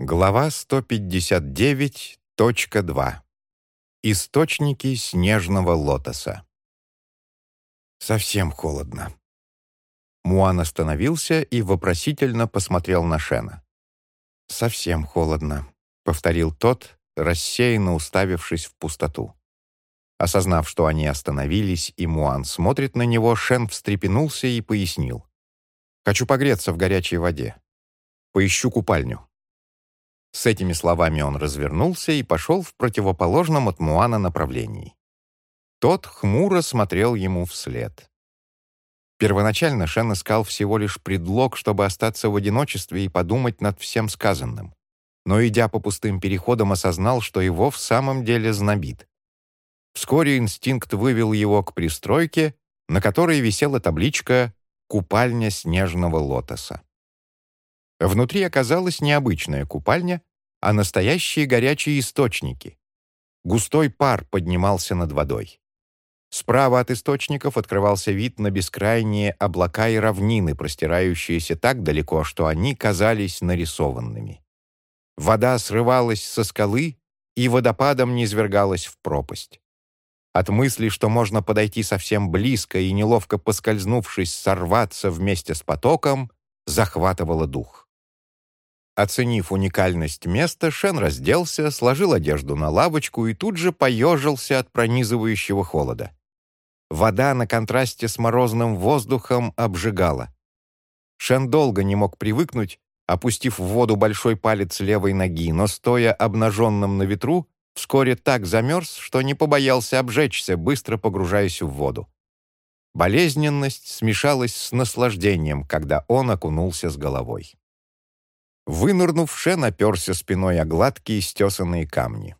Глава 159.2. Источники снежного лотоса. Совсем холодно. Муан остановился и вопросительно посмотрел на Шена. «Совсем холодно», — повторил тот, рассеянно уставившись в пустоту. Осознав, что они остановились, и Муан смотрит на него, Шен встрепенулся и пояснил. «Хочу погреться в горячей воде. Поищу купальню». С этими словами он развернулся и пошел в противоположном от Муана направлении. Тот хмуро смотрел ему вслед. Первоначально Шен искал всего лишь предлог, чтобы остаться в одиночестве и подумать над всем сказанным. Но, идя по пустым переходам, осознал, что его в самом деле знобит. Вскоре инстинкт вывел его к пристройке, на которой висела табличка «Купальня снежного лотоса». Внутри оказалась необычная купальня, а настоящие горячие источники. Густой пар поднимался над водой. Справа от источников открывался вид на бескрайние облака и равнины, простирающиеся так далеко, что они казались нарисованными. Вода срывалась со скалы и водопадом низвергалась в пропасть. От мысли, что можно подойти совсем близко и, неловко поскользнувшись, сорваться вместе с потоком, захватывало дух. Оценив уникальность места, Шен разделся, сложил одежду на лавочку и тут же поежился от пронизывающего холода. Вода на контрасте с морозным воздухом обжигала. Шен долго не мог привыкнуть, опустив в воду большой палец левой ноги, но, стоя обнаженным на ветру, вскоре так замерз, что не побоялся обжечься, быстро погружаясь в воду. Болезненность смешалась с наслаждением, когда он окунулся с головой. Вынырнув, Шен оперся спиной о гладкие стесанные камни.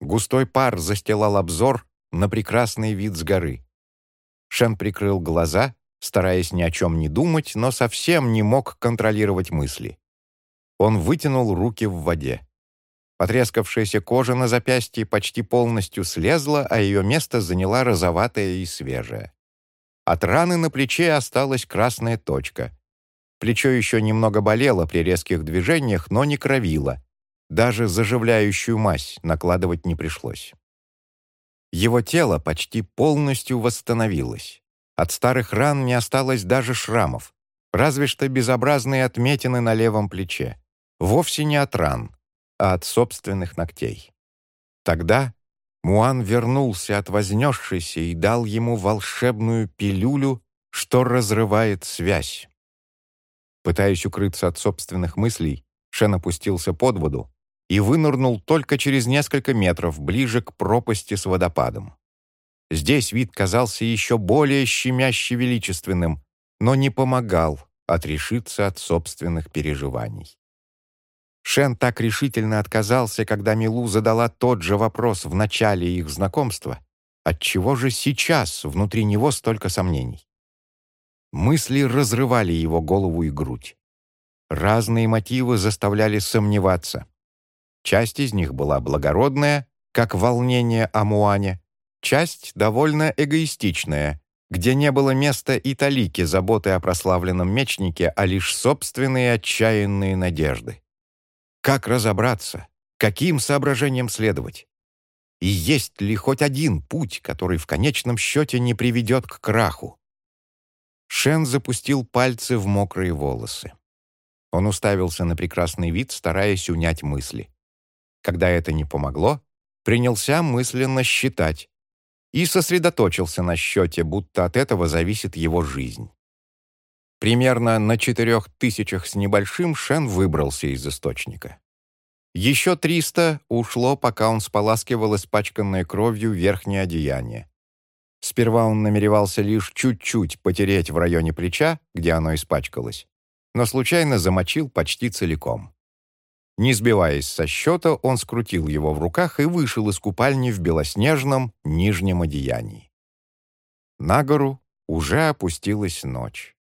Густой пар застилал обзор на прекрасный вид с горы. Шен прикрыл глаза, стараясь ни о чем не думать, но совсем не мог контролировать мысли. Он вытянул руки в воде. Потрескавшаяся кожа на запястье почти полностью слезла, а ее место заняла розоватая и свежая. От раны на плече осталась красная точка — Плечо еще немного болело при резких движениях, но не кровило. Даже заживляющую мазь накладывать не пришлось. Его тело почти полностью восстановилось. От старых ран не осталось даже шрамов, разве что безобразные отметины на левом плече. Вовсе не от ран, а от собственных ногтей. Тогда Муан вернулся от вознесшейся и дал ему волшебную пилюлю, что разрывает связь. Пытаясь укрыться от собственных мыслей, Шен опустился под воду и вынырнул только через несколько метров ближе к пропасти с водопадом. Здесь вид казался еще более щемяще величественным, но не помогал отрешиться от собственных переживаний. Шен так решительно отказался, когда Милу задала тот же вопрос в начале их знакомства, отчего же сейчас внутри него столько сомнений. Мысли разрывали его голову и грудь. Разные мотивы заставляли сомневаться. Часть из них была благородная, как волнение о Муане, часть довольно эгоистичная, где не было места и талики заботы о прославленном мечнике, а лишь собственные отчаянные надежды. Как разобраться? Каким соображениям следовать? И есть ли хоть один путь, который в конечном счете не приведет к краху? Шен запустил пальцы в мокрые волосы. Он уставился на прекрасный вид, стараясь унять мысли. Когда это не помогло, принялся мысленно считать и сосредоточился на счете, будто от этого зависит его жизнь. Примерно на четырех тысячах с небольшим Шен выбрался из источника. Еще триста ушло, пока он споласкивал испачканное кровью верхнее одеяние. Сперва он намеревался лишь чуть-чуть потереть в районе плеча, где оно испачкалось, но случайно замочил почти целиком. Не сбиваясь со счета, он скрутил его в руках и вышел из купальни в белоснежном нижнем одеянии. На гору уже опустилась ночь.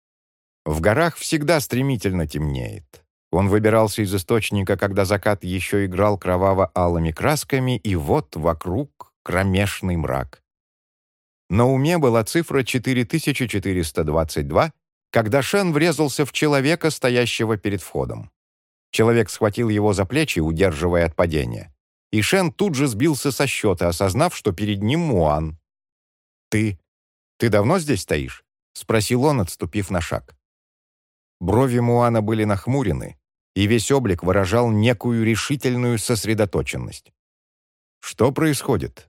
В горах всегда стремительно темнеет. Он выбирался из источника, когда закат еще играл кроваво-алыми красками, и вот вокруг кромешный мрак. На уме была цифра 4422, когда Шен врезался в человека, стоящего перед входом. Человек схватил его за плечи, удерживая от падения. И Шен тут же сбился со счета, осознав, что перед ним Муан. «Ты... ты давно здесь стоишь?» — спросил он, отступив на шаг. Брови Муана были нахмурены, и весь облик выражал некую решительную сосредоточенность. «Что происходит?» —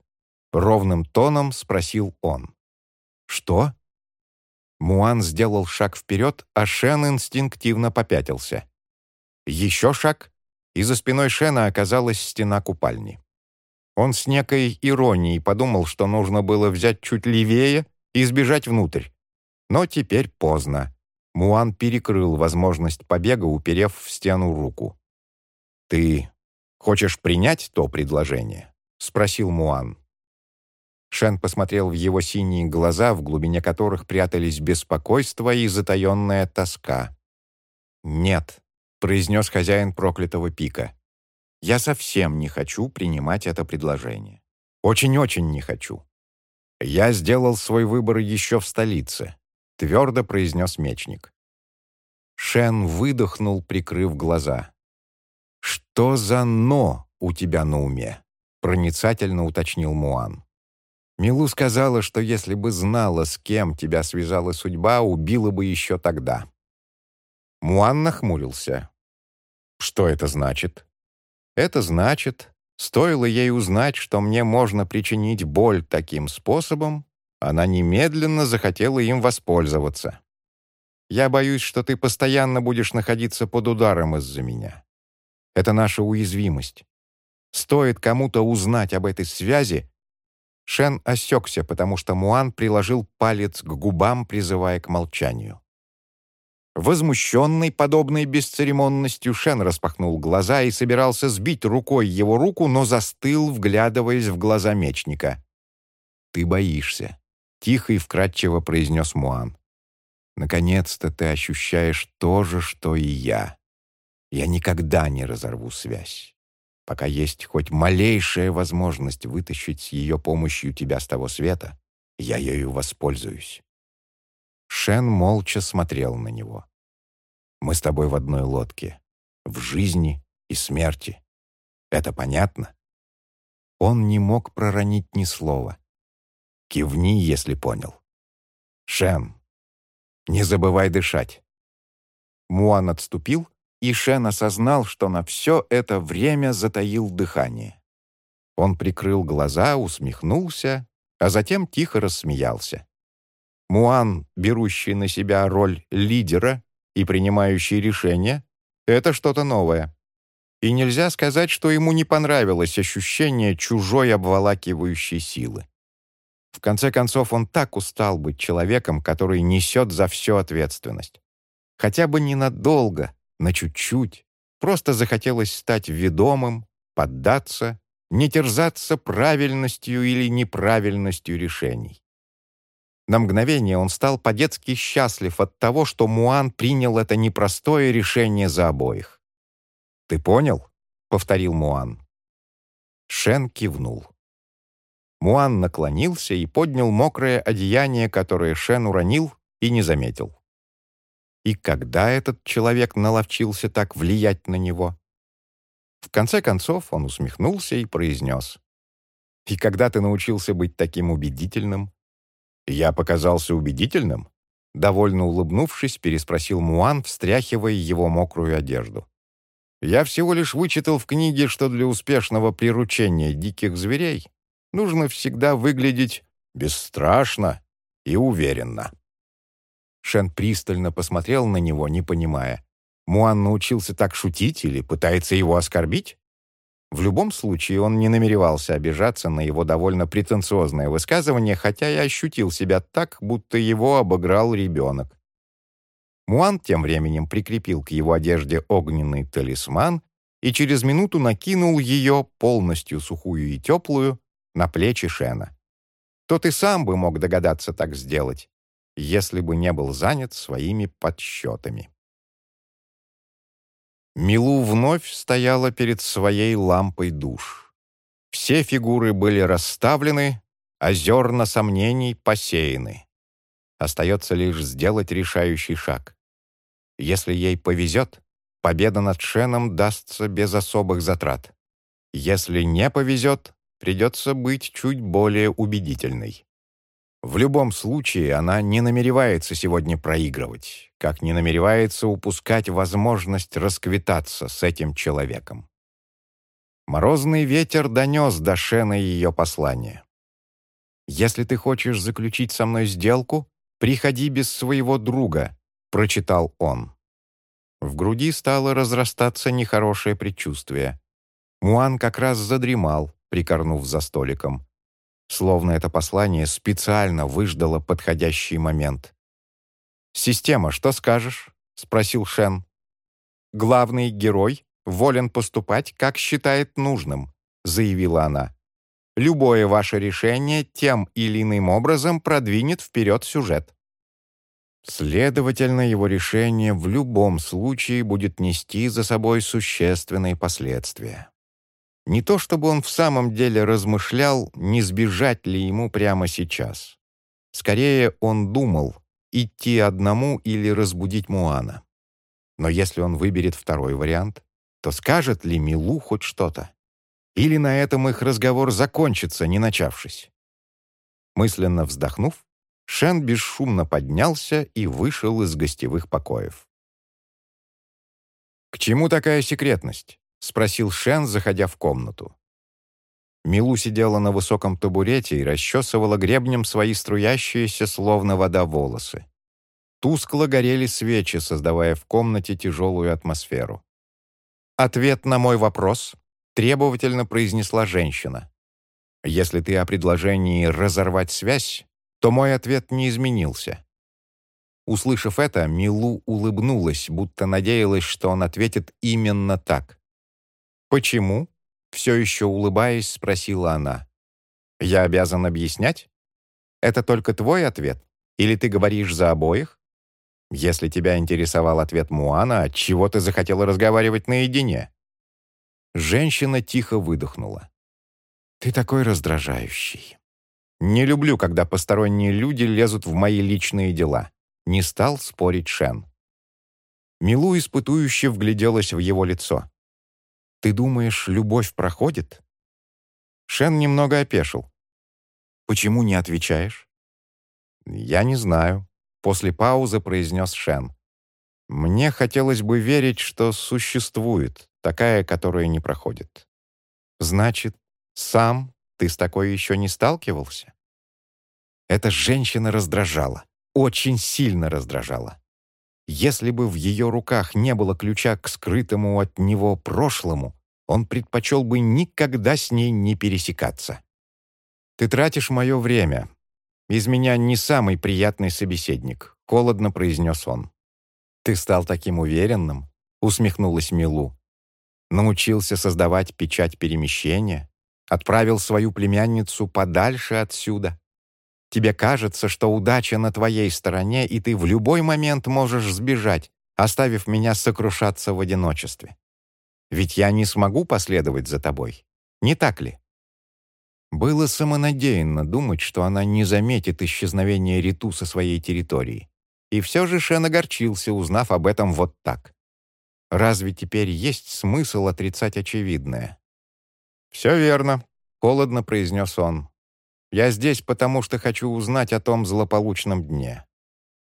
ровным тоном спросил он. «Что?» Муан сделал шаг вперед, а Шен инстинктивно попятился. Еще шаг, и за спиной Шена оказалась стена купальни. Он с некой иронией подумал, что нужно было взять чуть левее и сбежать внутрь. Но теперь поздно. Муан перекрыл возможность побега, уперев в стену руку. «Ты хочешь принять то предложение?» — спросил Муан. Шен посмотрел в его синие глаза, в глубине которых прятались беспокойство и затаенная тоска. «Нет», — произнес хозяин проклятого пика. «Я совсем не хочу принимать это предложение. Очень-очень не хочу. Я сделал свой выбор еще в столице твердо произнес мечник. Шен выдохнул, прикрыв глаза. «Что за «но» у тебя на уме?» — проницательно уточнил Муан. Милу сказала, что если бы знала, с кем тебя связала судьба, убила бы еще тогда. Муан нахмурился. «Что это значит?» «Это значит, стоило ей узнать, что мне можно причинить боль таким способом, она немедленно захотела им воспользоваться. Я боюсь, что ты постоянно будешь находиться под ударом из-за меня. Это наша уязвимость. Стоит кому-то узнать об этой связи, Шен осекся, потому что Муан приложил палец к губам, призывая к молчанию. Возмущенный подобной бесцеремонностью, Шен распахнул глаза и собирался сбить рукой его руку, но застыл, вглядываясь в глаза мечника. «Ты боишься. Тихо и вкрадчиво произнес Муан. «Наконец-то ты ощущаешь то же, что и я. Я никогда не разорву связь. Пока есть хоть малейшая возможность вытащить с ее помощью тебя с того света, я ею воспользуюсь». Шен молча смотрел на него. «Мы с тобой в одной лодке. В жизни и смерти. Это понятно?» Он не мог проронить ни слова. Кивни, если понял. Шен, не забывай дышать. Муан отступил, и Шен осознал, что на все это время затаил дыхание. Он прикрыл глаза, усмехнулся, а затем тихо рассмеялся. Муан, берущий на себя роль лидера и принимающий решения, это что-то новое. И нельзя сказать, что ему не понравилось ощущение чужой обволакивающей силы. В конце концов, он так устал быть человеком, который несет за все ответственность. Хотя бы ненадолго, на чуть-чуть. Просто захотелось стать ведомым, поддаться, не терзаться правильностью или неправильностью решений. На мгновение он стал по-детски счастлив от того, что Муан принял это непростое решение за обоих. «Ты понял?» — повторил Муан. Шен кивнул. Муан наклонился и поднял мокрое одеяние, которое Шен уронил и не заметил. И когда этот человек наловчился так влиять на него? В конце концов он усмехнулся и произнес. «И когда ты научился быть таким убедительным?» «Я показался убедительным?» Довольно улыбнувшись, переспросил Муан, встряхивая его мокрую одежду. «Я всего лишь вычитал в книге, что для успешного приручения диких зверей нужно всегда выглядеть бесстрашно и уверенно. Шен пристально посмотрел на него, не понимая. Муан научился так шутить или пытается его оскорбить? В любом случае, он не намеревался обижаться на его довольно претенциозное высказывание, хотя и ощутил себя так, будто его обыграл ребенок. Муан тем временем прикрепил к его одежде огненный талисман и через минуту накинул ее, полностью сухую и теплую, на плечи Шена. Тот и сам бы мог догадаться так сделать, если бы не был занят своими подсчетами. Милу вновь стояла перед своей лампой душ. Все фигуры были расставлены, а зерна сомнений посеяны. Остается лишь сделать решающий шаг. Если ей повезет, победа над Шеном дастся без особых затрат. Если не повезет, придется быть чуть более убедительной. В любом случае, она не намеревается сегодня проигрывать, как не намеревается упускать возможность расквитаться с этим человеком. Морозный ветер донес до Шена ее послание. «Если ты хочешь заключить со мной сделку, приходи без своего друга», — прочитал он. В груди стало разрастаться нехорошее предчувствие. Муан как раз задремал, прикорнув за столиком. Словно это послание специально выждало подходящий момент. «Система, что скажешь?» — спросил Шен. «Главный герой волен поступать, как считает нужным», — заявила она. «Любое ваше решение тем или иным образом продвинет вперед сюжет». Следовательно, его решение в любом случае будет нести за собой существенные последствия. Не то чтобы он в самом деле размышлял, не сбежать ли ему прямо сейчас. Скорее, он думал, идти одному или разбудить Муана. Но если он выберет второй вариант, то скажет ли Милу хоть что-то? Или на этом их разговор закончится, не начавшись? Мысленно вздохнув, Шен бесшумно поднялся и вышел из гостевых покоев. «К чему такая секретность?» — спросил Шен, заходя в комнату. Милу сидела на высоком табурете и расчесывала гребнем свои струящиеся, словно вода, волосы. Тускло горели свечи, создавая в комнате тяжелую атмосферу. «Ответ на мой вопрос», — требовательно произнесла женщина. «Если ты о предложении разорвать связь, то мой ответ не изменился». Услышав это, Милу улыбнулась, будто надеялась, что он ответит именно так. «Почему?» — все еще улыбаясь, спросила она. «Я обязан объяснять? Это только твой ответ? Или ты говоришь за обоих?» Если тебя интересовал ответ Муана, чего ты захотела разговаривать наедине?» Женщина тихо выдохнула. «Ты такой раздражающий. Не люблю, когда посторонние люди лезут в мои личные дела», — не стал спорить Шен. Милу испытующе вгляделась в его лицо. «Ты думаешь, любовь проходит?» Шен немного опешил. «Почему не отвечаешь?» «Я не знаю», После паузы произнес Шен. «Мне хотелось бы верить, что существует такая, которая не проходит. Значит, сам ты с такой еще не сталкивался?» Эта женщина раздражала, очень сильно раздражала. Если бы в ее руках не было ключа к скрытому от него прошлому, он предпочел бы никогда с ней не пересекаться. «Ты тратишь мое время, «Из меня не самый приятный собеседник», — холодно произнес он. «Ты стал таким уверенным», — усмехнулась Милу. «Научился создавать печать перемещения, отправил свою племянницу подальше отсюда. Тебе кажется, что удача на твоей стороне, и ты в любой момент можешь сбежать, оставив меня сокрушаться в одиночестве. Ведь я не смогу последовать за тобой, не так ли?» Было самонадеянно думать, что она не заметит исчезновения Риту со своей территории. И все же Шен огорчился, узнав об этом вот так. Разве теперь есть смысл отрицать очевидное? «Все верно», — холодно произнес он. «Я здесь, потому что хочу узнать о том злополучном дне.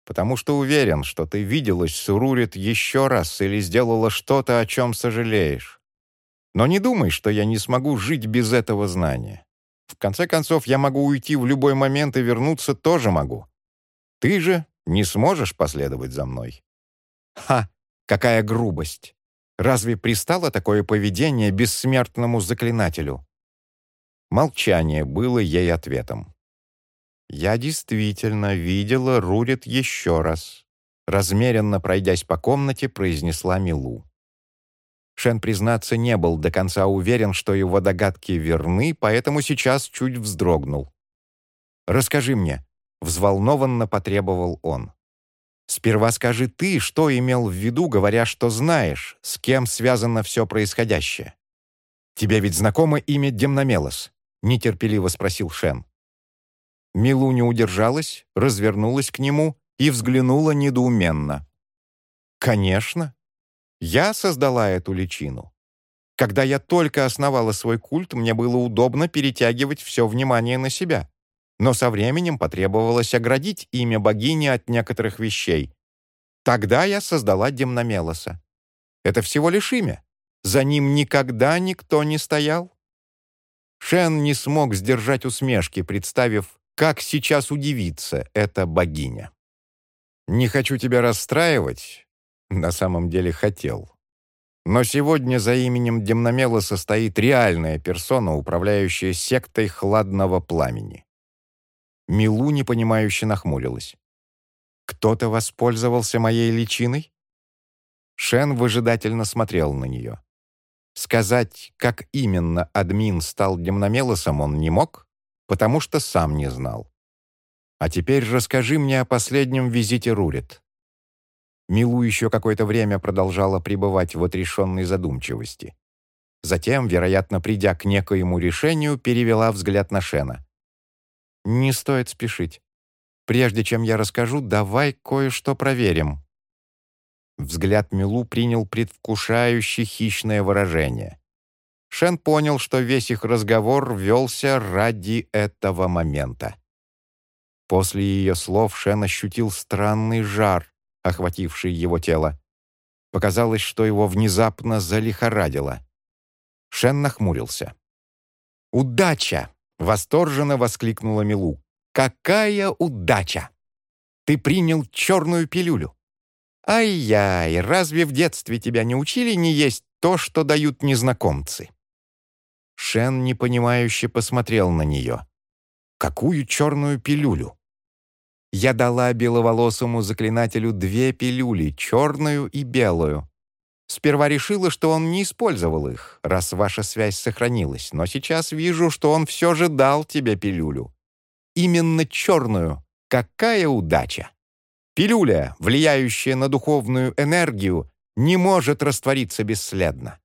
Потому что уверен, что ты виделась с Урурит еще раз или сделала что-то, о чем сожалеешь. Но не думай, что я не смогу жить без этого знания. В конце концов, я могу уйти в любой момент и вернуться тоже могу. Ты же не сможешь последовать за мной. Ха, какая грубость! Разве пристало такое поведение бессмертному заклинателю? Молчание было ей ответом. Я действительно видела Рурит еще раз. Размеренно пройдясь по комнате, произнесла Милу. Шен, признаться, не был до конца уверен, что его догадки верны, поэтому сейчас чуть вздрогнул. «Расскажи мне», — взволнованно потребовал он. «Сперва скажи ты, что имел в виду, говоря, что знаешь, с кем связано все происходящее». «Тебе ведь знакомо имя Демномелос?» — нетерпеливо спросил Шен. Милу не удержалась, развернулась к нему и взглянула недоуменно. «Конечно. Я создала эту личину. Когда я только основала свой культ, мне было удобно перетягивать все внимание на себя. Но со временем потребовалось оградить имя богини от некоторых вещей. Тогда я создала Демномелоса. Это всего лишь имя. За ним никогда никто не стоял. Шен не смог сдержать усмешки, представив, как сейчас удивится эта богиня. «Не хочу тебя расстраивать», на самом деле хотел. Но сегодня за именем Демномела состоит реальная персона, управляющая сектой хладного пламени. Милу непонимающе нахмурилась. «Кто-то воспользовался моей личиной?» Шен выжидательно смотрел на нее. Сказать, как именно админ стал Демномелосом, он не мог, потому что сам не знал. «А теперь расскажи мне о последнем визите Рурит». Милу еще какое-то время продолжала пребывать в отрешенной задумчивости. Затем, вероятно, придя к некоему решению, перевела взгляд на Шена. «Не стоит спешить. Прежде чем я расскажу, давай кое-что проверим». Взгляд Милу принял предвкушающее хищное выражение. Шен понял, что весь их разговор велся ради этого момента. После ее слов Шен ощутил странный жар, охвативший его тело. Показалось, что его внезапно залихорадило. Шен нахмурился. «Удача!» — восторженно воскликнула Милу. «Какая удача! Ты принял черную пилюлю. «Ай-яй, разве в детстве тебя не учили не есть то, что дают незнакомцы?» Шен непонимающе посмотрел на нее. «Какую черную пилюлю?» «Я дала беловолосому заклинателю две пилюли, черную и белую. Сперва решила, что он не использовал их, раз ваша связь сохранилась, но сейчас вижу, что он все же дал тебе пилюлю. Именно черную. Какая удача!» Пилюля, влияющая на духовную энергию, не может раствориться бесследно.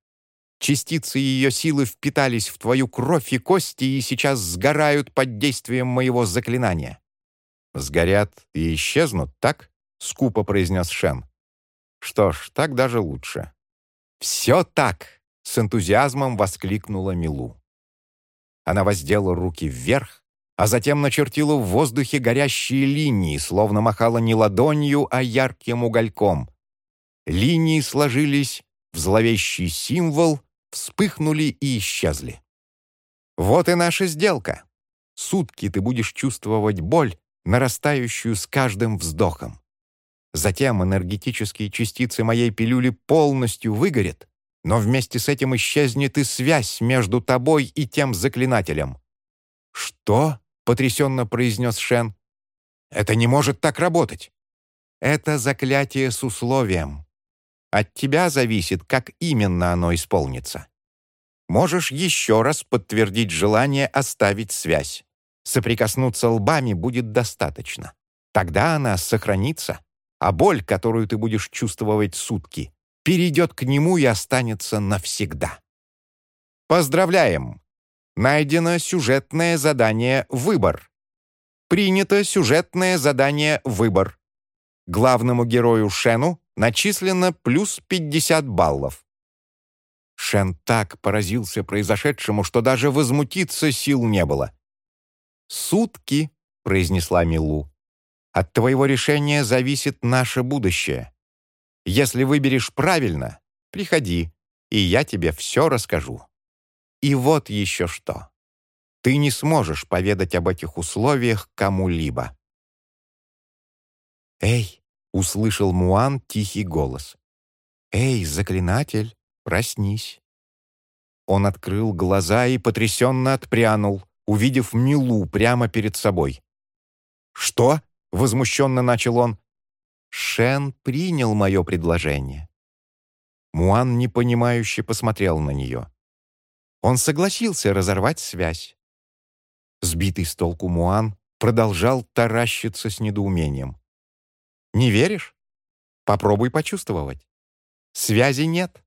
Частицы ее силы впитались в твою кровь и кости и сейчас сгорают под действием моего заклинания. «Сгорят и исчезнут, так?» — скупо произнес Шен. «Что ж, так даже лучше». «Все так!» — с энтузиазмом воскликнула Милу. Она воздела руки вверх, а затем начертила в воздухе горящие линии, словно махала не ладонью, а ярким угольком. Линии сложились в зловещий символ, вспыхнули и исчезли. «Вот и наша сделка. Сутки ты будешь чувствовать боль, нарастающую с каждым вздохом. Затем энергетические частицы моей пилюли полностью выгорят, но вместе с этим исчезнет и связь между тобой и тем заклинателем». «Что?» — потрясенно произнес Шен. «Это не может так работать. Это заклятие с условием. От тебя зависит, как именно оно исполнится. Можешь еще раз подтвердить желание оставить связь. Соприкоснуться лбами будет достаточно. Тогда она сохранится, а боль, которую ты будешь чувствовать сутки, перейдет к нему и останется навсегда. Поздравляем! Найдено сюжетное задание «Выбор». Принято сюжетное задание «Выбор». Главному герою Шену начислено плюс 50 баллов. Шен так поразился произошедшему, что даже возмутиться сил не было. «Сутки», — произнесла Милу. «От твоего решения зависит наше будущее. Если выберешь правильно, приходи, и я тебе все расскажу». И вот еще что. Ты не сможешь поведать об этих условиях кому-либо. «Эй!» — услышал Муан тихий голос. «Эй, заклинатель, проснись!» Он открыл глаза и потрясенно отпрянул, увидев Милу прямо перед собой. «Что?» — возмущенно начал он. «Шен принял мое предложение». Муан непонимающе посмотрел на нее. Он согласился разорвать связь. Сбитый с толку Муан продолжал таращиться с недоумением. «Не веришь? Попробуй почувствовать. Связи нет».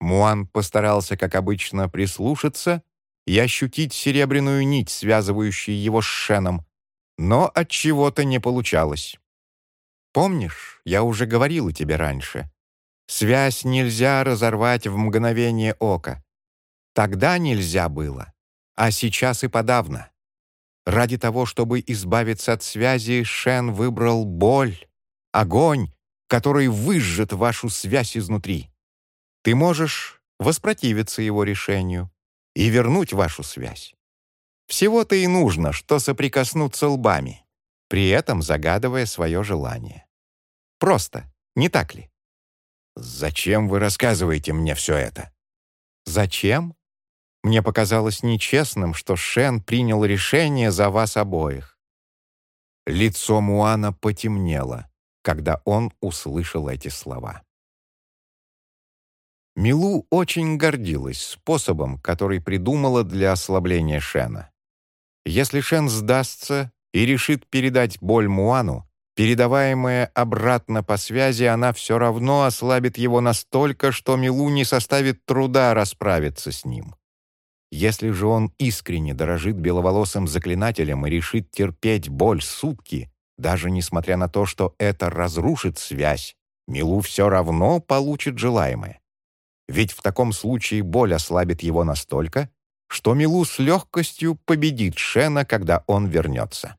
Муан постарался, как обычно, прислушаться и ощутить серебряную нить, связывающую его с Шеном, но от чего-то не получалось. «Помнишь, я уже говорила тебе раньше, Связь нельзя разорвать в мгновение ока. Тогда нельзя было, а сейчас и подавно. Ради того, чтобы избавиться от связи, Шен выбрал боль, огонь, который выжжет вашу связь изнутри. Ты можешь воспротивиться его решению и вернуть вашу связь. Всего-то и нужно, что соприкоснуться лбами, при этом загадывая свое желание. Просто, не так ли? «Зачем вы рассказываете мне все это?» «Зачем?» Мне показалось нечестным, что Шен принял решение за вас обоих. Лицо Муана потемнело, когда он услышал эти слова. Милу очень гордилась способом, который придумала для ослабления Шена. Если Шен сдастся и решит передать боль Муану, передаваемая обратно по связи, она все равно ослабит его настолько, что Милу не составит труда расправиться с ним. Если же он искренне дорожит беловолосым заклинателем и решит терпеть боль сутки, даже несмотря на то, что это разрушит связь, Милу все равно получит желаемое. Ведь в таком случае боль ослабит его настолько, что Милу с легкостью победит Шена, когда он вернется.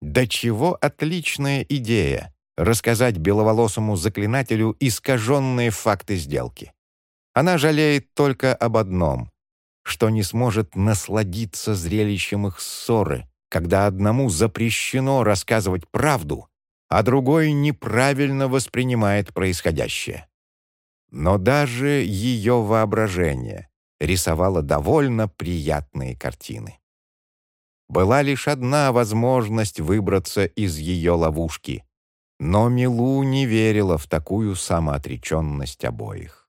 Да чего отличная идея — рассказать беловолосому заклинателю искаженные факты сделки. Она жалеет только об одном что не сможет насладиться зрелищем их ссоры, когда одному запрещено рассказывать правду, а другой неправильно воспринимает происходящее. Но даже ее воображение рисовало довольно приятные картины. Была лишь одна возможность выбраться из ее ловушки, но Милу не верила в такую самоотреченность обоих.